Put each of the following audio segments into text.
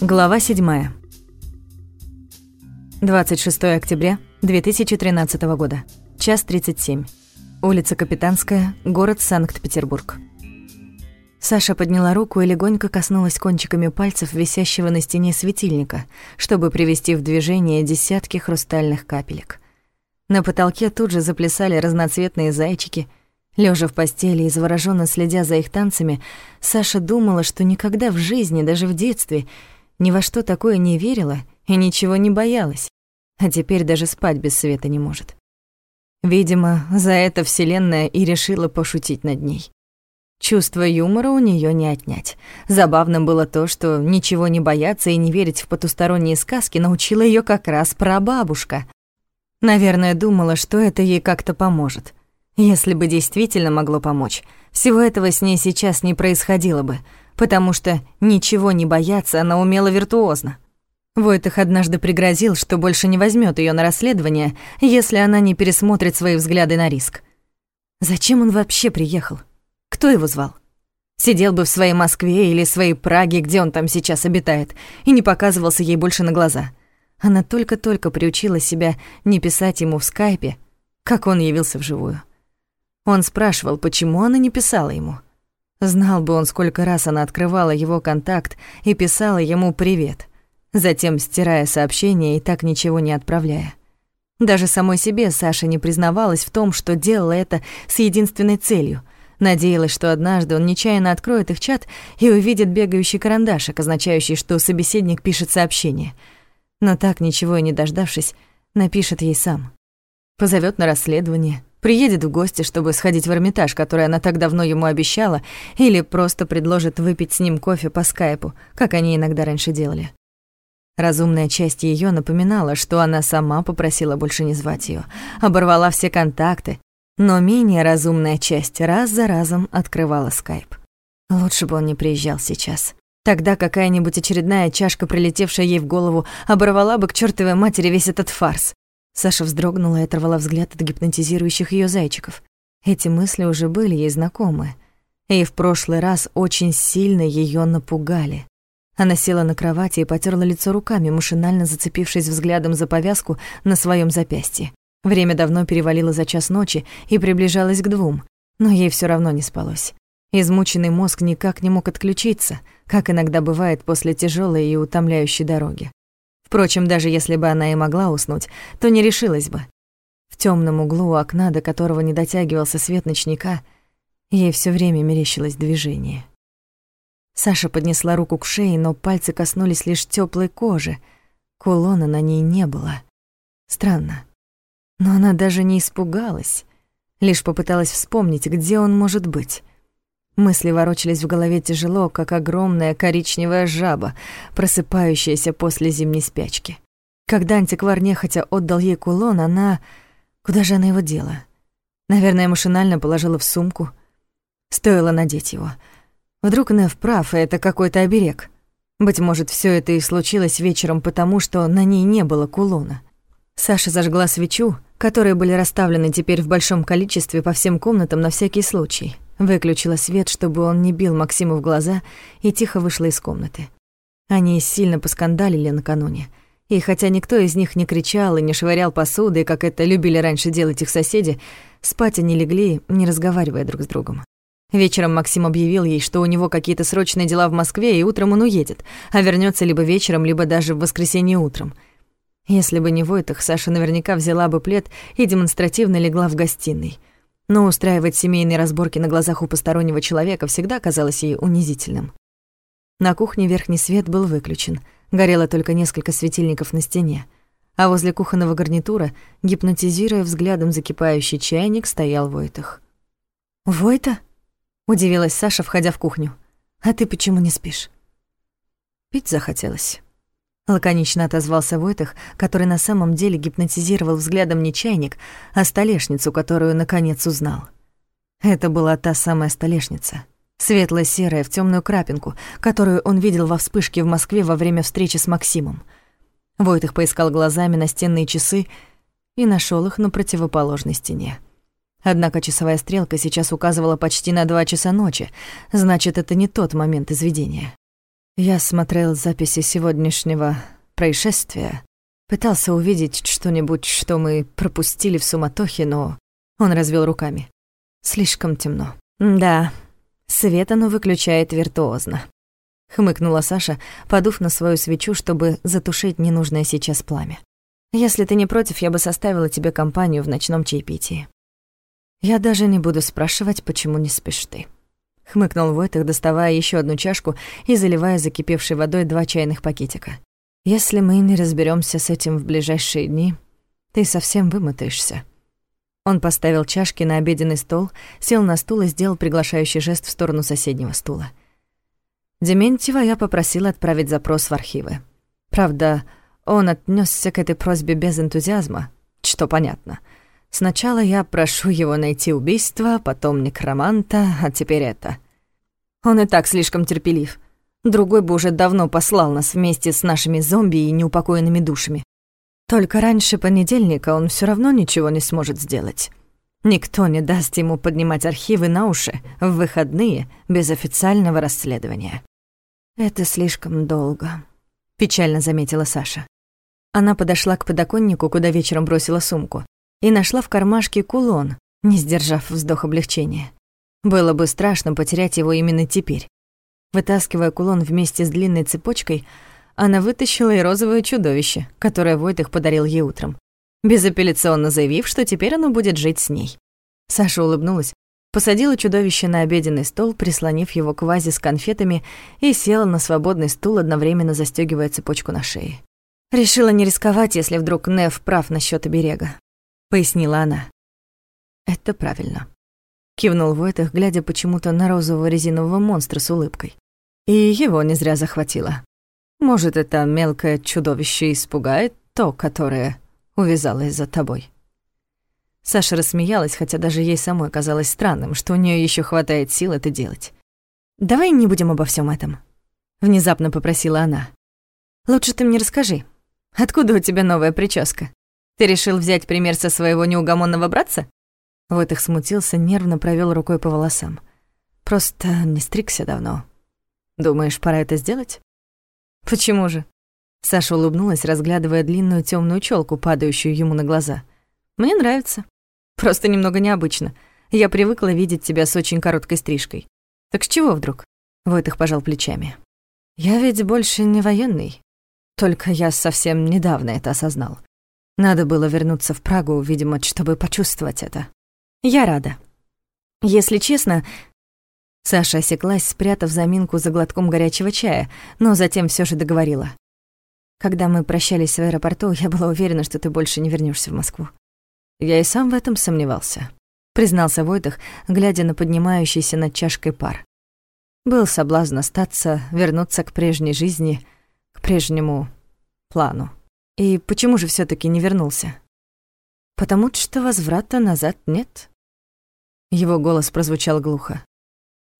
Глава 7. 26 октября 2013 года. Час 37. Улица Капитанская, город Санкт-Петербург. Саша подняла руку и легонько коснулась кончиками пальцев висящего на стене светильника, чтобы привести в движение десятки хрустальных капелек. На потолке тут же заплясали разноцветные зайчики. Лежа в постели и заворожённо следя за их танцами, Саша думала, что никогда в жизни, даже в детстве, ни во что такое не верила и ничего не боялась, а теперь даже спать без света не может. Видимо, за это Вселенная и решила пошутить над ней. Чувство юмора у нее не отнять. Забавно было то, что ничего не бояться и не верить в потусторонние сказки научила ее как раз прабабушка. Наверное, думала, что это ей как-то поможет. Если бы действительно могло помочь, всего этого с ней сейчас не происходило бы — потому что ничего не бояться она умела виртуозно. Войтых однажды пригрозил, что больше не возьмет ее на расследование, если она не пересмотрит свои взгляды на риск. Зачем он вообще приехал? Кто его звал? Сидел бы в своей Москве или своей Праге, где он там сейчас обитает, и не показывался ей больше на глаза. Она только-только приучила себя не писать ему в скайпе, как он явился вживую. Он спрашивал, почему она не писала ему. Знал бы он, сколько раз она открывала его контакт и писала ему «привет», затем стирая сообщение и так ничего не отправляя. Даже самой себе Саша не признавалась в том, что делала это с единственной целью. Надеялась, что однажды он нечаянно откроет их чат и увидит бегающий карандашик, означающий, что собеседник пишет сообщение. Но так, ничего и не дождавшись, напишет ей сам. Позовет на расследование, приедет в гости, чтобы сходить в Эрмитаж, который она так давно ему обещала, или просто предложит выпить с ним кофе по скайпу, как они иногда раньше делали. Разумная часть ее напоминала, что она сама попросила больше не звать ее, оборвала все контакты, но менее разумная часть раз за разом открывала скайп. Лучше бы он не приезжал сейчас. Тогда какая-нибудь очередная чашка, прилетевшая ей в голову, оборвала бы к чертовой матери весь этот фарс. Саша вздрогнула и оторвала взгляд от гипнотизирующих ее зайчиков. Эти мысли уже были ей знакомы, и в прошлый раз очень сильно ее напугали. Она села на кровати и потерла лицо руками, машинально зацепившись взглядом за повязку на своем запястье. Время давно перевалило за час ночи и приближалось к двум, но ей все равно не спалось. Измученный мозг никак не мог отключиться, как иногда бывает после тяжелой и утомляющей дороги. Впрочем, даже если бы она и могла уснуть, то не решилась бы. В темном углу у окна, до которого не дотягивался свет ночника, ей все время мерещилось движение. Саша поднесла руку к шее, но пальцы коснулись лишь теплой кожи. Кулона на ней не было. Странно. Но она даже не испугалась, лишь попыталась вспомнить, где он может быть. Мысли ворочались в голове тяжело, как огромная коричневая жаба, просыпающаяся после зимней спячки. Когда антиквар нехотя отдал ей кулон, она... Куда же она его дела? Наверное, машинально положила в сумку. Стоило надеть его. Вдруг Нев прав, и это какой-то оберег. Быть может, все это и случилось вечером потому, что на ней не было кулона. Саша зажгла свечу, которые были расставлены теперь в большом количестве по всем комнатам на всякий случай. Выключила свет, чтобы он не бил Максиму в глаза, и тихо вышла из комнаты. Они сильно поскандалили накануне. И хотя никто из них не кричал и не швырял посудой, как это любили раньше делать их соседи, спать они легли, не разговаривая друг с другом. Вечером Максим объявил ей, что у него какие-то срочные дела в Москве, и утром он уедет, а вернется либо вечером, либо даже в воскресенье утром. Если бы не Войтах, Саша наверняка взяла бы плед и демонстративно легла в гостиной — но устраивать семейные разборки на глазах у постороннего человека всегда казалось ей унизительным. На кухне верхний свет был выключен, горело только несколько светильников на стене, а возле кухонного гарнитура, гипнотизируя взглядом закипающий чайник, стоял Войтах. «Войта?» — удивилась Саша, входя в кухню. «А ты почему не спишь?» Пить захотелось. Лаконично отозвался Войтах, который на самом деле гипнотизировал взглядом не чайник, а столешницу, которую наконец узнал. Это была та самая столешница, светло-серая в темную крапинку, которую он видел во вспышке в Москве во время встречи с Максимом. Войтых поискал глазами настенные часы и нашел их на противоположной стене. Однако часовая стрелка сейчас указывала почти на два часа ночи, значит, это не тот момент изведения. Я смотрел записи сегодняшнего происшествия. Пытался увидеть что-нибудь, что мы пропустили в суматохе, но он развел руками. Слишком темно. Да, свет оно выключает виртуозно. Хмыкнула Саша, подув на свою свечу, чтобы затушить ненужное сейчас пламя. Если ты не против, я бы составила тебе компанию в ночном чаепитии. Я даже не буду спрашивать, почему не спишь ты. Хмыкнул Войтых, доставая еще одну чашку и заливая закипевшей водой два чайных пакетика. Если мы не разберемся с этим в ближайшие дни, ты совсем вымотаешься. Он поставил чашки на обеденный стол, сел на стул и сделал приглашающий жест в сторону соседнего стула. Дементьева я попросила отправить запрос в архивы. Правда, он отнесся к этой просьбе без энтузиазма, что понятно. Сначала я прошу его найти убийство, потом некроманта, а теперь это. Он и так слишком терпелив. Другой бы уже давно послал нас вместе с нашими зомби и неупокоенными душами. Только раньше понедельника он все равно ничего не сможет сделать. Никто не даст ему поднимать архивы на уши в выходные без официального расследования. «Это слишком долго», — печально заметила Саша. Она подошла к подоконнику, куда вечером бросила сумку, и нашла в кармашке кулон, не сдержав вздох облегчения. Было бы страшно потерять его именно теперь. Вытаскивая кулон вместе с длинной цепочкой, она вытащила и розовое чудовище, которое Войтых подарил ей утром, безапелляционно заявив, что теперь оно будет жить с ней. Саша улыбнулась, посадила чудовище на обеденный стол, прислонив его к вазе с конфетами и села на свободный стул, одновременно застёгивая цепочку на шее. «Решила не рисковать, если вдруг Нев прав насчёт оберега», — пояснила она. «Это правильно», — кивнул Войтых, глядя почему-то на розового резинового монстра с улыбкой. И его не зря захватило. Может, это мелкое чудовище испугает то, которое увязалось за тобой. Саша рассмеялась, хотя даже ей самой казалось странным, что у нее еще хватает сил это делать. «Давай не будем обо всем этом», — внезапно попросила она. «Лучше ты мне расскажи, откуда у тебя новая прическа? Ты решил взять пример со своего неугомонного братца?» Вот их смутился, нервно провел рукой по волосам. «Просто не стригся давно. Думаешь, пора это сделать? Почему же? Саша улыбнулась, разглядывая длинную темную челку, падающую ему на глаза. Мне нравится. Просто немного необычно. Я привыкла видеть тебя с очень короткой стрижкой. Так с чего вдруг? Войтых пожал плечами. Я ведь больше не военный. Только я совсем недавно это осознал. Надо было вернуться в Прагу, видимо, чтобы почувствовать это. Я рада. Если честно, Саша осеклась, спрятав заминку за глотком горячего чая, но затем все же договорила. «Когда мы прощались в аэропорту, я была уверена, что ты больше не вернешься в Москву». «Я и сам в этом сомневался», — признался Войтах, глядя на поднимающийся над чашкой пар. Был соблазн остаться, вернуться к прежней жизни, к прежнему плану. И почему же все таки не вернулся? Потому что возврата назад нет. Его голос прозвучал глухо.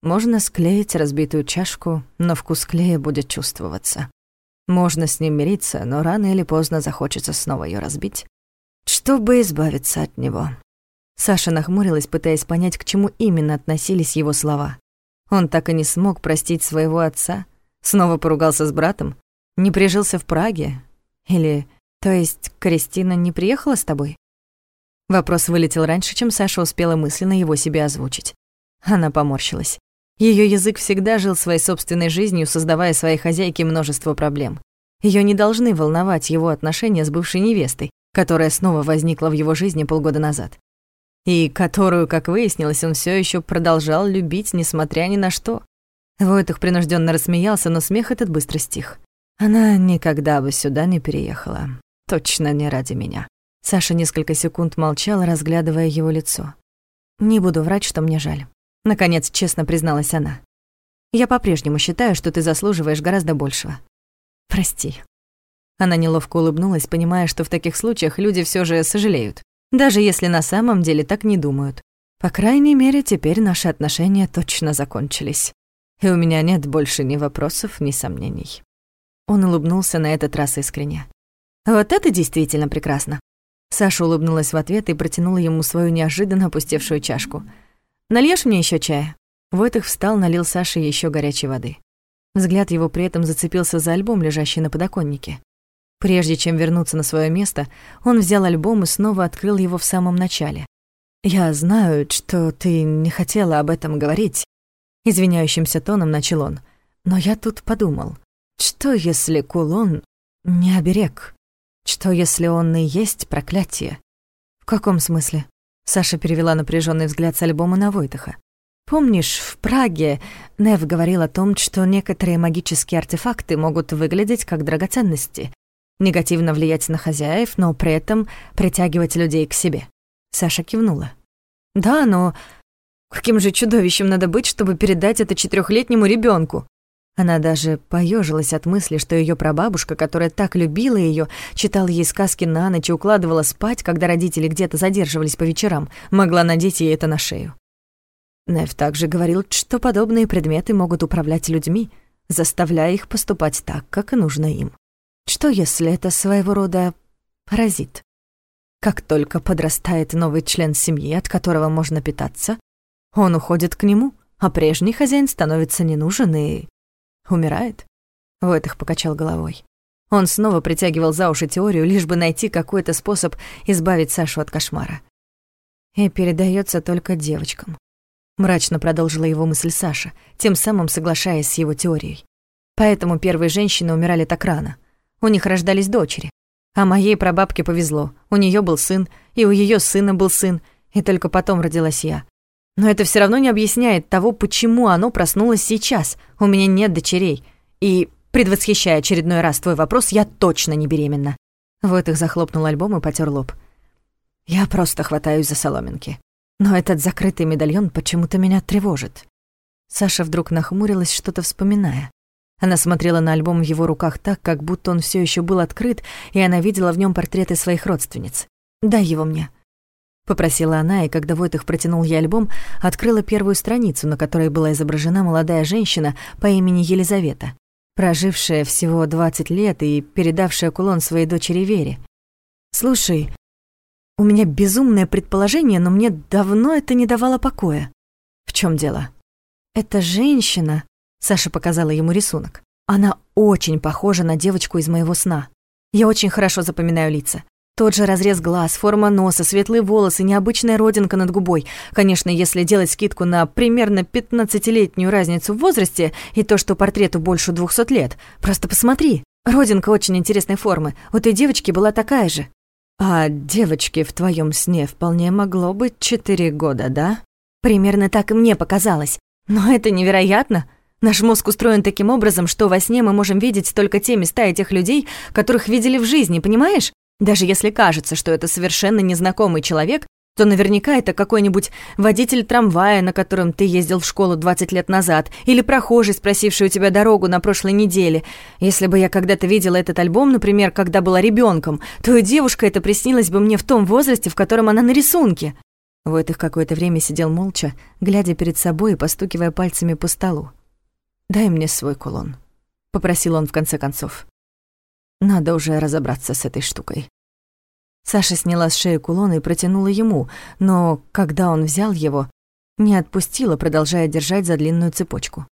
Можно склеить разбитую чашку, но вкус клея будет чувствоваться. Можно с ним мириться, но рано или поздно захочется снова ее разбить, чтобы избавиться от него. Саша нахмурилась, пытаясь понять, к чему именно относились его слова. Он так и не смог простить своего отца, снова поругался с братом, не прижился в Праге. Или, то есть, Кристина не приехала с тобой? Вопрос вылетел раньше, чем Саша успела мысленно его себе озвучить. Она поморщилась. Ее язык всегда жил своей собственной жизнью, создавая своей хозяйке множество проблем. Ее не должны волновать его отношения с бывшей невестой, которая снова возникла в его жизни полгода назад. И которую, как выяснилось, он все еще продолжал любить, несмотря ни на что. Войтух принужденно рассмеялся, но смех этот быстро стих. Она никогда бы сюда не переехала. Точно не ради меня. Саша несколько секунд молчала, разглядывая его лицо. Не буду врать, что мне жаль. Наконец, честно призналась она. Я по-прежнему считаю, что ты заслуживаешь гораздо большего. Прости. Она неловко улыбнулась, понимая, что в таких случаях люди все же сожалеют, даже если на самом деле так не думают. По крайней мере, теперь наши отношения точно закончились. И у меня нет больше ни вопросов, ни сомнений. Он улыбнулся на этот раз искренне. Вот это действительно прекрасно. Саша улыбнулась в ответ и протянула ему свою неожиданно опустевшую чашку — Нальешь мне еще чая?» Войтых встал, налил Саше еще горячей воды. Взгляд его при этом зацепился за альбом, лежащий на подоконнике. Прежде чем вернуться на свое место, он взял альбом и снова открыл его в самом начале. «Я знаю, что ты не хотела об этом говорить», — извиняющимся тоном начал он. «Но я тут подумал, что если кулон не оберег? Что если он и есть проклятие?» «В каком смысле?» Саша перевела напряженный взгляд с альбома на Войтаха. Помнишь, в Праге Нев говорил о том, что некоторые магические артефакты могут выглядеть как драгоценности, негативно влиять на хозяев, но при этом притягивать людей к себе. Саша кивнула. Да, но каким же чудовищем надо быть, чтобы передать это четырехлетнему ребенку? Она даже поежилась от мысли, что ее прабабушка, которая так любила ее, читала ей сказки на ночь и укладывала спать, когда родители где-то задерживались по вечерам, могла надеть ей это на шею. Нев также говорил, что подобные предметы могут управлять людьми, заставляя их поступать так, как нужно им. Что если это своего рода паразит? Как только подрастает новый член семьи, от которого можно питаться, он уходит к нему, а прежний хозяин становится не и умирает. Войтых покачал головой. Он снова притягивал за уши теорию, лишь бы найти какой-то способ избавить Сашу от кошмара. И передается только девочкам. Мрачно продолжила его мысль Саша, тем самым соглашаясь с его теорией. Поэтому первые женщины умирали так рано. У них рождались дочери. А моей прабабке повезло. У нее был сын, и у ее сына был сын, и только потом родилась я. Но это все равно не объясняет того, почему оно проснулось сейчас. У меня нет дочерей. И, предвосхищая очередной раз твой вопрос, я точно не беременна. Вот их захлопнул альбом и потер лоб. Я просто хватаюсь за соломинки. Но этот закрытый медальон почему-то меня тревожит. Саша вдруг нахмурилась, что-то вспоминая. Она смотрела на альбом в его руках так, как будто он все еще был открыт, и она видела в нем портреты своих родственниц. «Дай его мне», — попросила она, и когда Войтых протянул ей альбом, открыла первую страницу, на которой была изображена молодая женщина по имени Елизавета, прожившая всего 20 лет и передавшая кулон своей дочери Вере. «Слушай, у меня безумное предположение, но мне давно это не давало покоя. В чем дело? Эта женщина, Саша показала ему рисунок. Она очень похожа на девочку из моего сна. Я очень хорошо запоминаю лица. Тот же разрез глаз, форма носа, светлые волосы, необычная родинка над губой. Конечно, если делать скидку на примерно 15-летнюю разницу в возрасте и то, что портрету больше 200 лет. Просто посмотри. Родинка очень интересной формы. У той девочки была такая же. А девочке в твоем сне вполне могло быть четыре года, да? Примерно так и мне показалось. Но это невероятно. Наш мозг устроен таким образом, что во сне мы можем видеть только те места и тех людей, которых видели в жизни, понимаешь? Даже если кажется, что это совершенно незнакомый человек, то наверняка это какой-нибудь водитель трамвая, на котором ты ездил в школу 20 лет назад, или прохожий, спросивший у тебя дорогу на прошлой неделе. Если бы я когда-то видела этот альбом, например, когда была ребенком, то и девушка эта приснилась бы мне в том возрасте, в котором она на рисунке». Войтых какое-то время сидел молча, глядя перед собой и постукивая пальцами по столу. «Дай мне свой кулон», — попросил он в конце концов. «Надо уже разобраться с этой штукой». Саша сняла с шеи кулон и протянула ему, но когда он взял его, не отпустила, продолжая держать за длинную цепочку.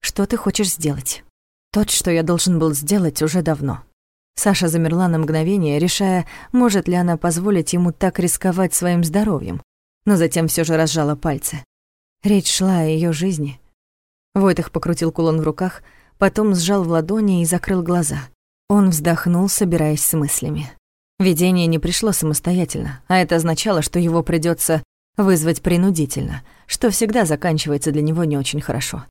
«Что ты хочешь сделать?» «Тот, что я должен был сделать уже давно». Саша замерла на мгновение, решая, может ли она позволить ему так рисковать своим здоровьем, но затем все же разжала пальцы. Речь шла о ее жизни. Войтых покрутил кулон в руках, потом сжал в ладони и закрыл глаза. Он вздохнул, собираясь с мыслями. Видение не пришло самостоятельно, а это означало, что его придется вызвать принудительно, что всегда заканчивается для него не очень хорошо.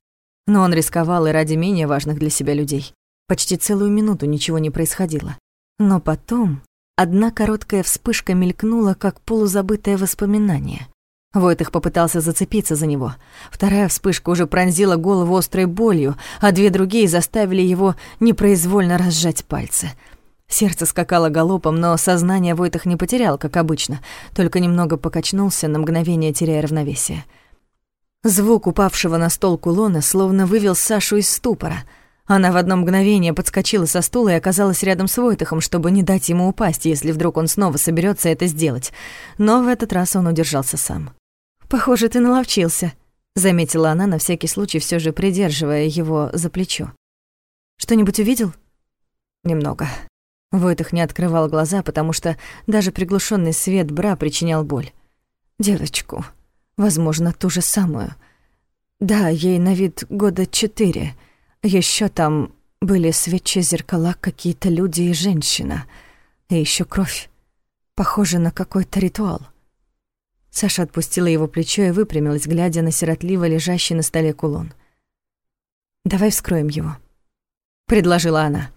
Но он рисковал и ради менее важных для себя людей. Почти целую минуту ничего не происходило. Но потом одна короткая вспышка мелькнула, как полузабытое воспоминание. Войтых попытался зацепиться за него. Вторая вспышка уже пронзила голову острой болью, а две другие заставили его непроизвольно разжать пальцы — Сердце скакало галопом, но сознание Войтах не потерял, как обычно, только немного покачнулся, на мгновение теряя равновесие. Звук упавшего на стол кулона словно вывел Сашу из ступора. Она в одно мгновение подскочила со стула и оказалась рядом с Войтахом, чтобы не дать ему упасть, если вдруг он снова соберется это сделать. Но в этот раз он удержался сам. «Похоже, ты наловчился», — заметила она, на всякий случай все же придерживая его за плечо. Что-нибудь увидел?» «Немного». Войтых не открывал глаза, потому что даже приглушенный свет бра причинял боль. «Девочку. Возможно, ту же самую. Да, ей на вид года четыре. Еще там были свечи, зеркала, какие-то люди и женщина. И еще кровь. Похоже на какой-то ритуал». Саша отпустила его плечо и выпрямилась, глядя на сиротливо лежащий на столе кулон. «Давай вскроем его», — предложила она.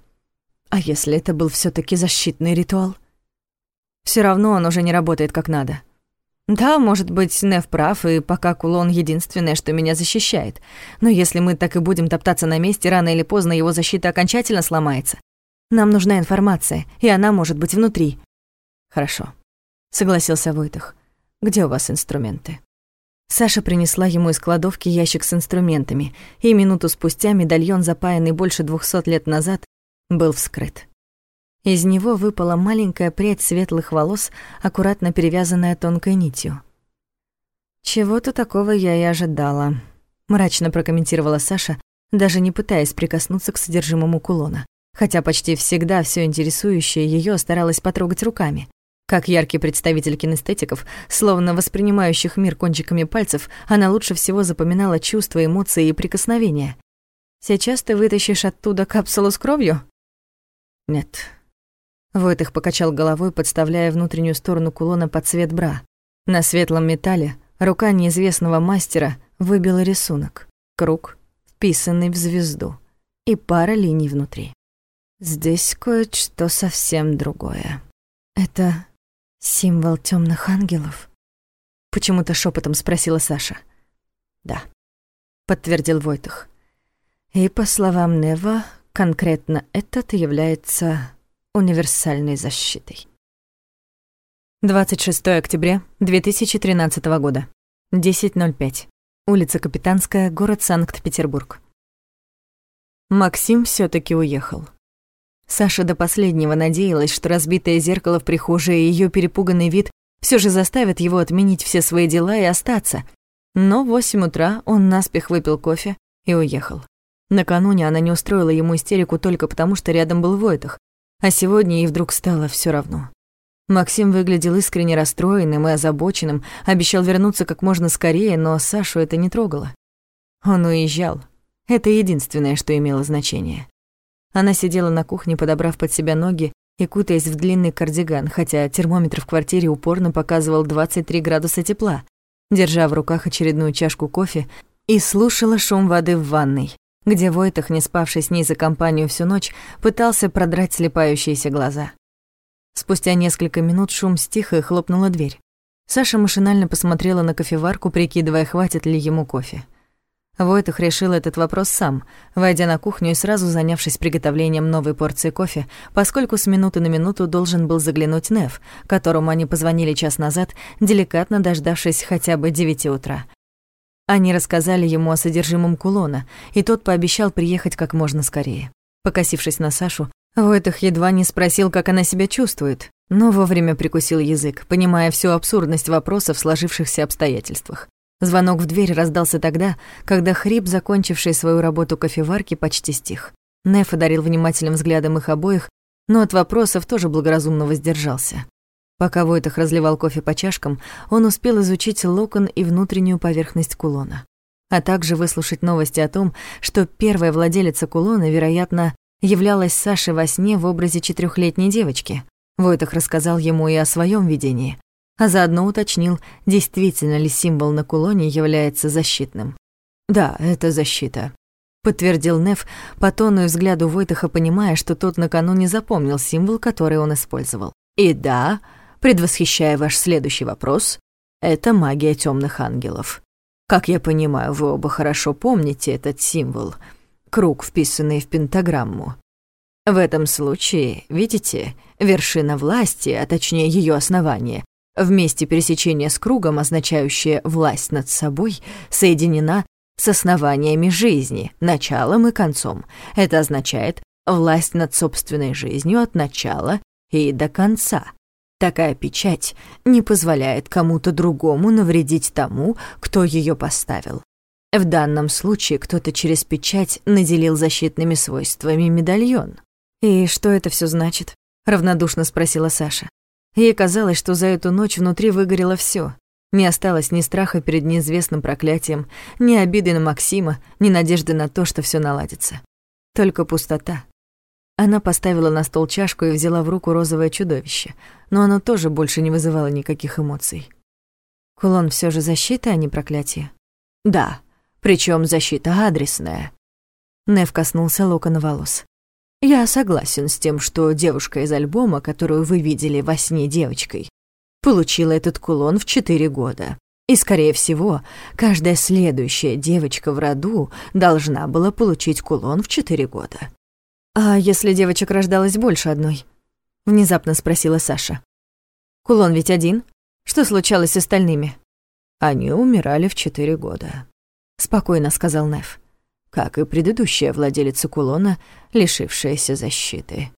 «А если это был все таки защитный ритуал?» Все равно он уже не работает как надо. Да, может быть, Нев прав, и пока кулон единственное, что меня защищает. Но если мы так и будем топтаться на месте, рано или поздно его защита окончательно сломается. Нам нужна информация, и она может быть внутри. Хорошо, согласился Войтах. Где у вас инструменты? Саша принесла ему из кладовки ящик с инструментами, и минуту спустя медальон, запаянный больше двухсот лет назад, был вскрыт. Из него выпала маленькая прядь светлых волос, аккуратно перевязанная тонкой нитью. «Чего-то такого я и ожидала», — мрачно прокомментировала Саша, даже не пытаясь прикоснуться к содержимому кулона, хотя почти всегда все интересующее ее старалась потрогать руками. Как яркий представитель кинестетиков, словно воспринимающих мир кончиками пальцев, она лучше всего запоминала чувства, эмоции и прикосновения. «Сейчас ты вытащишь оттуда капсулу с кровью?» «Нет». Войтых покачал головой, подставляя внутреннюю сторону кулона под цвет бра. На светлом металле рука неизвестного мастера выбила рисунок. Круг, вписанный в звезду, и пара линий внутри. Здесь кое-что совсем другое. Это Символ темных ангелов? Почему-то шепотом спросила Саша. Да, подтвердил Войтах. И по словам Нева, конкретно этот является универсальной защитой. 26 октября 2013 года. 10.05. Улица Капитанская, город Санкт-Петербург. Максим все таки уехал. Саша до последнего надеялась, что разбитое зеркало в прихожей и её перепуганный вид все же заставят его отменить все свои дела и остаться. Но в восемь утра он наспех выпил кофе и уехал. Накануне она не устроила ему истерику только потому, что рядом был Войтах, а сегодня ей вдруг стало все равно. Максим выглядел искренне расстроенным и озабоченным, обещал вернуться как можно скорее, но Сашу это не трогало. Он уезжал. Это единственное, что имело значение. Она сидела на кухне, подобрав под себя ноги и кутаясь в длинный кардиган, хотя термометр в квартире упорно показывал 23 градуса тепла, держа в руках очередную чашку кофе и слушала шум воды в ванной, где Войтах, не спавший с ней за компанию всю ночь, пытался продрать слепающиеся глаза. Спустя несколько минут шум стих и хлопнула дверь. Саша машинально посмотрела на кофеварку, прикидывая, хватит ли ему кофе. Войтах решил этот вопрос сам, войдя на кухню и сразу занявшись приготовлением новой порции кофе, поскольку с минуты на минуту должен был заглянуть Нев, которому они позвонили час назад, деликатно дождавшись хотя бы девяти утра. Они рассказали ему о содержимом кулона, и тот пообещал приехать как можно скорее. Покосившись на Сашу, Войтах едва не спросил, как она себя чувствует, но вовремя прикусил язык, понимая всю абсурдность вопроса в сложившихся обстоятельствах. Звонок в дверь раздался тогда, когда хрип, закончивший свою работу кофеварки, почти стих. Неф одарил внимательным взглядом их обоих, но от вопросов тоже благоразумно воздержался. Пока Войтах разливал кофе по чашкам, он успел изучить локон и внутреннюю поверхность кулона, а также выслушать новости о том, что первая владелица кулона, вероятно, являлась Сашей во сне в образе четырехлетней девочки. Войтах рассказал ему и о своем видении, а заодно уточнил, действительно ли символ на кулоне является защитным. «Да, это защита», — подтвердил Неф, по тону и взгляду Войтаха понимая, что тот накануне запомнил символ, который он использовал. «И да, предвосхищая ваш следующий вопрос, это магия темных ангелов. Как я понимаю, вы оба хорошо помните этот символ, круг, вписанный в пентаграмму. В этом случае, видите, вершина власти, а точнее ее основание, в месте пересечения с кругом, означающее «власть над собой», соединена с основаниями жизни, началом и концом. Это означает власть над собственной жизнью от начала и до конца. Такая печать не позволяет кому-то другому навредить тому, кто ее поставил. В данном случае кто-то через печать наделил защитными свойствами медальон. «И что это все значит?» — равнодушно спросила Саша. Ей казалось, что за эту ночь внутри выгорело все. Не осталось ни страха перед неизвестным проклятием, ни обиды на Максима, ни надежды на то, что все наладится. Только пустота. Она поставила на стол чашку и взяла в руку розовое чудовище, но оно тоже больше не вызывало никаких эмоций. Кулон все же защита, а не проклятие. Да, причем защита адресная. Нев коснулся локона волос. Я согласен с тем, что девушка из альбома, которую вы видели во сне девочкой, получила этот кулон в четыре года. И, скорее всего, каждая следующая девочка в роду должна была получить кулон в четыре года. «А если девочек рождалось больше одной?» — внезапно спросила Саша. «Кулон ведь один. Что случалось с остальными?» «Они умирали в четыре года», — спокойно сказал Нев. «Как и предыдущая владелица кулона, лишившаяся защиты».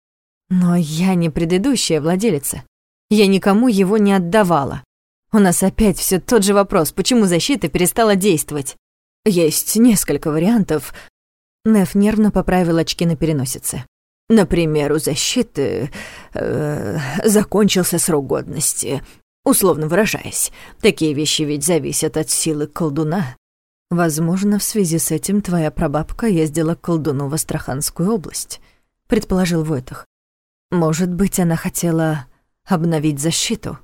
«Но я не предыдущая владелица. Я никому его не отдавала. У нас опять все тот же вопрос, почему защита перестала действовать?» «Есть несколько вариантов, Неф нервно поправил очки на переносице. Например, у защиты э, закончился срок годности, условно выражаясь. Такие вещи ведь зависят от силы колдуна. Возможно, в связи с этим твоя прабабка ездила к колдуну в Астраханскую область, предположил Войтах. Может быть, она хотела обновить защиту.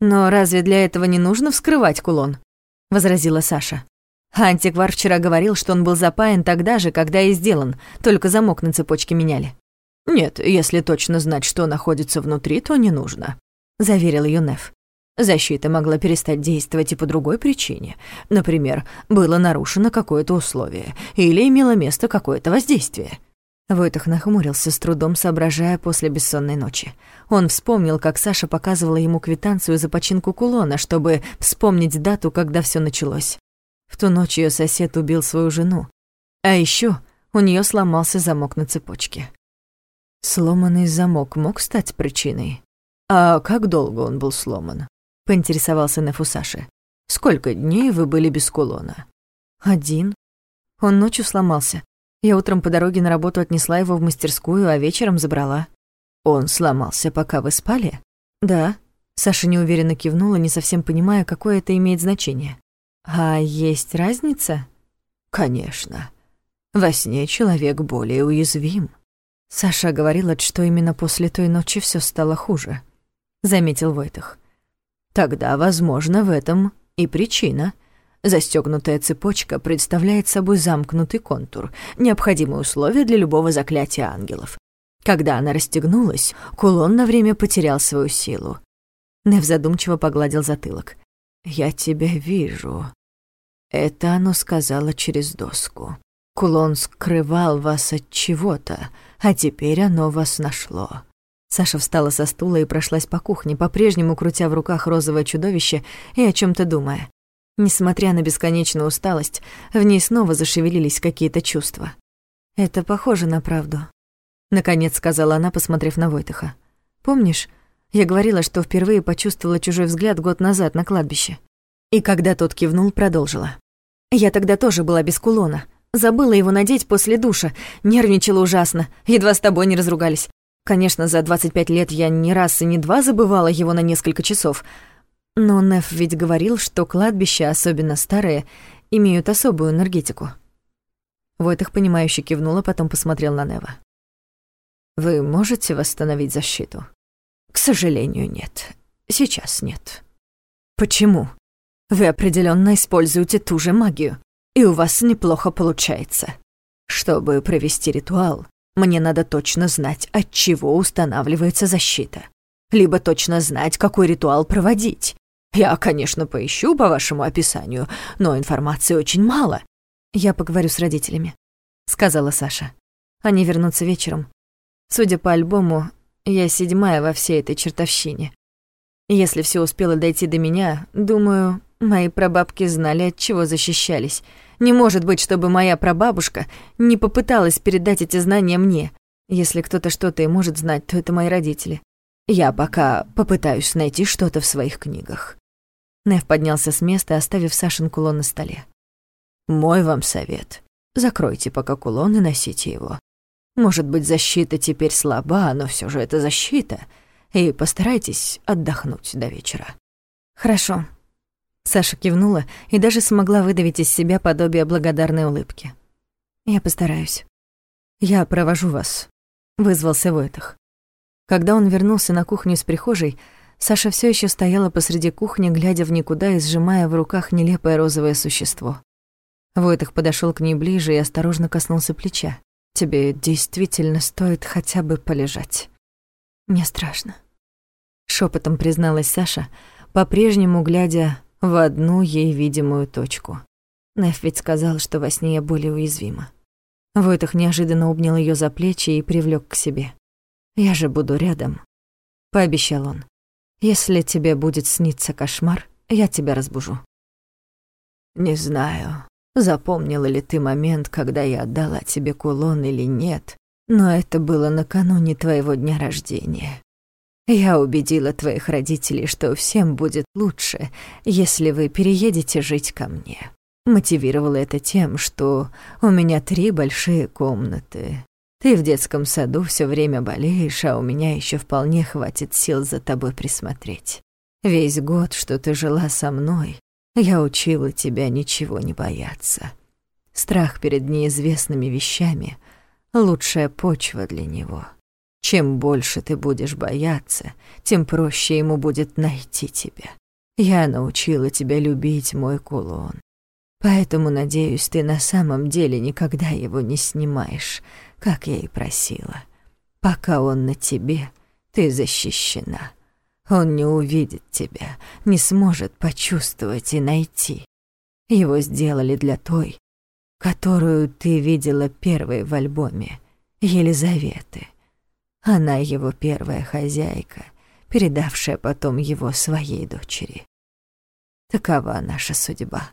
Но разве для этого не нужно вскрывать кулон? возразила Саша. Антиквар вчера говорил, что он был запаян тогда же, когда и сделан, только замок на цепочке меняли. «Нет, если точно знать, что находится внутри, то не нужно», — заверил Юнеф. Защита могла перестать действовать и по другой причине. Например, было нарушено какое-то условие или имело место какое-то воздействие. Войтах нахмурился, с трудом соображая после бессонной ночи. Он вспомнил, как Саша показывала ему квитанцию за починку кулона, чтобы вспомнить дату, когда все началось. В ту ночь ее сосед убил свою жену. А еще у нее сломался замок на цепочке. Сломанный замок мог стать причиной. «А как долго он был сломан?» — поинтересовался Нефусаши. «Сколько дней вы были без кулона?» «Один. Он ночью сломался. Я утром по дороге на работу отнесла его в мастерскую, а вечером забрала». «Он сломался, пока вы спали?» «Да». Саша неуверенно кивнула, не совсем понимая, какое это имеет значение. А есть разница? Конечно. Во сне человек более уязвим. Саша говорила, что именно после той ночи все стало хуже, заметил Войтах. Тогда, возможно, в этом и причина. Застегнутая цепочка представляет собой замкнутый контур, необходимое условие для любого заклятия ангелов. Когда она расстегнулась, кулон на время потерял свою силу. Нев задумчиво погладил затылок. «Я тебя вижу». Это оно сказала через доску. Кулон скрывал вас от чего-то, а теперь оно вас нашло. Саша встала со стула и прошлась по кухне, по-прежнему крутя в руках розовое чудовище и о чем то думая. Несмотря на бесконечную усталость, в ней снова зашевелились какие-то чувства. «Это похоже на правду», — наконец сказала она, посмотрев на Войтыха. «Помнишь, я говорила, что впервые почувствовала чужой взгляд год назад на кладбище. И когда тот кивнул, продолжила. Я тогда тоже была без кулона. Забыла его надеть после душа. Нервничала ужасно. Едва с тобой не разругались. Конечно, за 25 лет я ни раз и ни два забывала его на несколько часов. Но Неф ведь говорил, что кладбища, особенно старые, имеют особую энергетику. Войтых, понимающе кивнула, потом посмотрел на Нева. «Вы можете восстановить защиту?» К сожалению, нет. Сейчас нет. Почему? Вы определенно используете ту же магию, и у вас неплохо получается. Чтобы провести ритуал, мне надо точно знать, от чего устанавливается защита. Либо точно знать, какой ритуал проводить. Я, конечно, поищу по вашему описанию, но информации очень мало. Я поговорю с родителями, сказала Саша. Они вернутся вечером. Судя по альбому, я седьмая во всей этой чертовщине. Если все успело дойти до меня, думаю, мои прабабки знали, от чего защищались. Не может быть, чтобы моя прабабушка не попыталась передать эти знания мне. Если кто-то что-то и может знать, то это мои родители. Я пока попытаюсь найти что-то в своих книгах. Нев поднялся с места, оставив Сашин кулон на столе. Мой вам совет. Закройте пока кулон и носите его. Может быть, защита теперь слаба, но все же это защита. И постарайтесь отдохнуть до вечера. Хорошо. Саша кивнула и даже смогла выдавить из себя подобие благодарной улыбки. Я постараюсь. Я провожу вас, вызвался Войтах. Когда он вернулся на кухню с прихожей, Саша все еще стояла посреди кухни, глядя в никуда и сжимая в руках нелепое розовое существо. Войтах подошел к ней ближе и осторожно коснулся плеча. «Тебе действительно стоит хотя бы полежать. Мне страшно». Шепотом призналась Саша, по-прежнему глядя в одну ей видимую точку. Неф ведь сказал, что во сне я более уязвима. Войтах неожиданно обнял ее за плечи и привлек к себе. «Я же буду рядом», — пообещал он. «Если тебе будет сниться кошмар, я тебя разбужу». «Не знаю, запомнила ли ты момент, когда я отдала тебе кулон или нет, но это было накануне твоего дня рождения. Я убедила твоих родителей, что всем будет лучше, если вы переедете жить ко мне. Мотивировала это тем, что у меня три большие комнаты. Ты в детском саду все время болеешь, а у меня еще вполне хватит сил за тобой присмотреть. Весь год, что ты жила со мной, я учила тебя ничего не бояться. Страх перед неизвестными вещами — лучшая почва для него. Чем больше ты будешь бояться, тем проще ему будет найти тебя. Я научила тебя любить мой кулон. Поэтому, надеюсь, ты на самом деле никогда его не снимаешь, как я и просила. Пока он на тебе, ты защищена. Он не увидит тебя, не сможет почувствовать и найти. Его сделали для той, которую ты видела первой в альбоме, Елизаветы. Она его первая хозяйка, передавшая потом его своей дочери. Такова наша судьба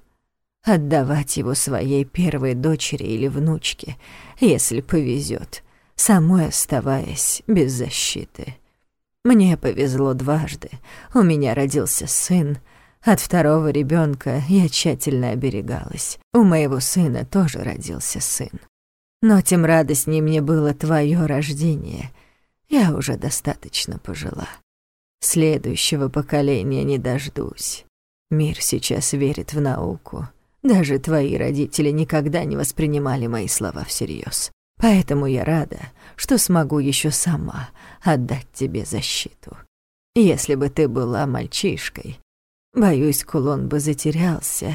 отдавать его своей первой дочери или внучке, если повезет, самой оставаясь без защиты. Мне повезло дважды. У меня родился сын. От второго ребенка я тщательно оберегалась. У моего сына тоже родился сын. Но тем радостнее мне было твое рождение. Я уже достаточно пожила. Следующего поколения не дождусь. Мир сейчас верит в науку. Даже твои родители никогда не воспринимали мои слова всерьез. Поэтому я рада, что смогу еще сама отдать тебе защиту. Если бы ты была мальчишкой, боюсь, кулон бы затерялся,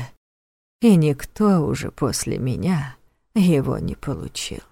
и никто уже после меня его не получил.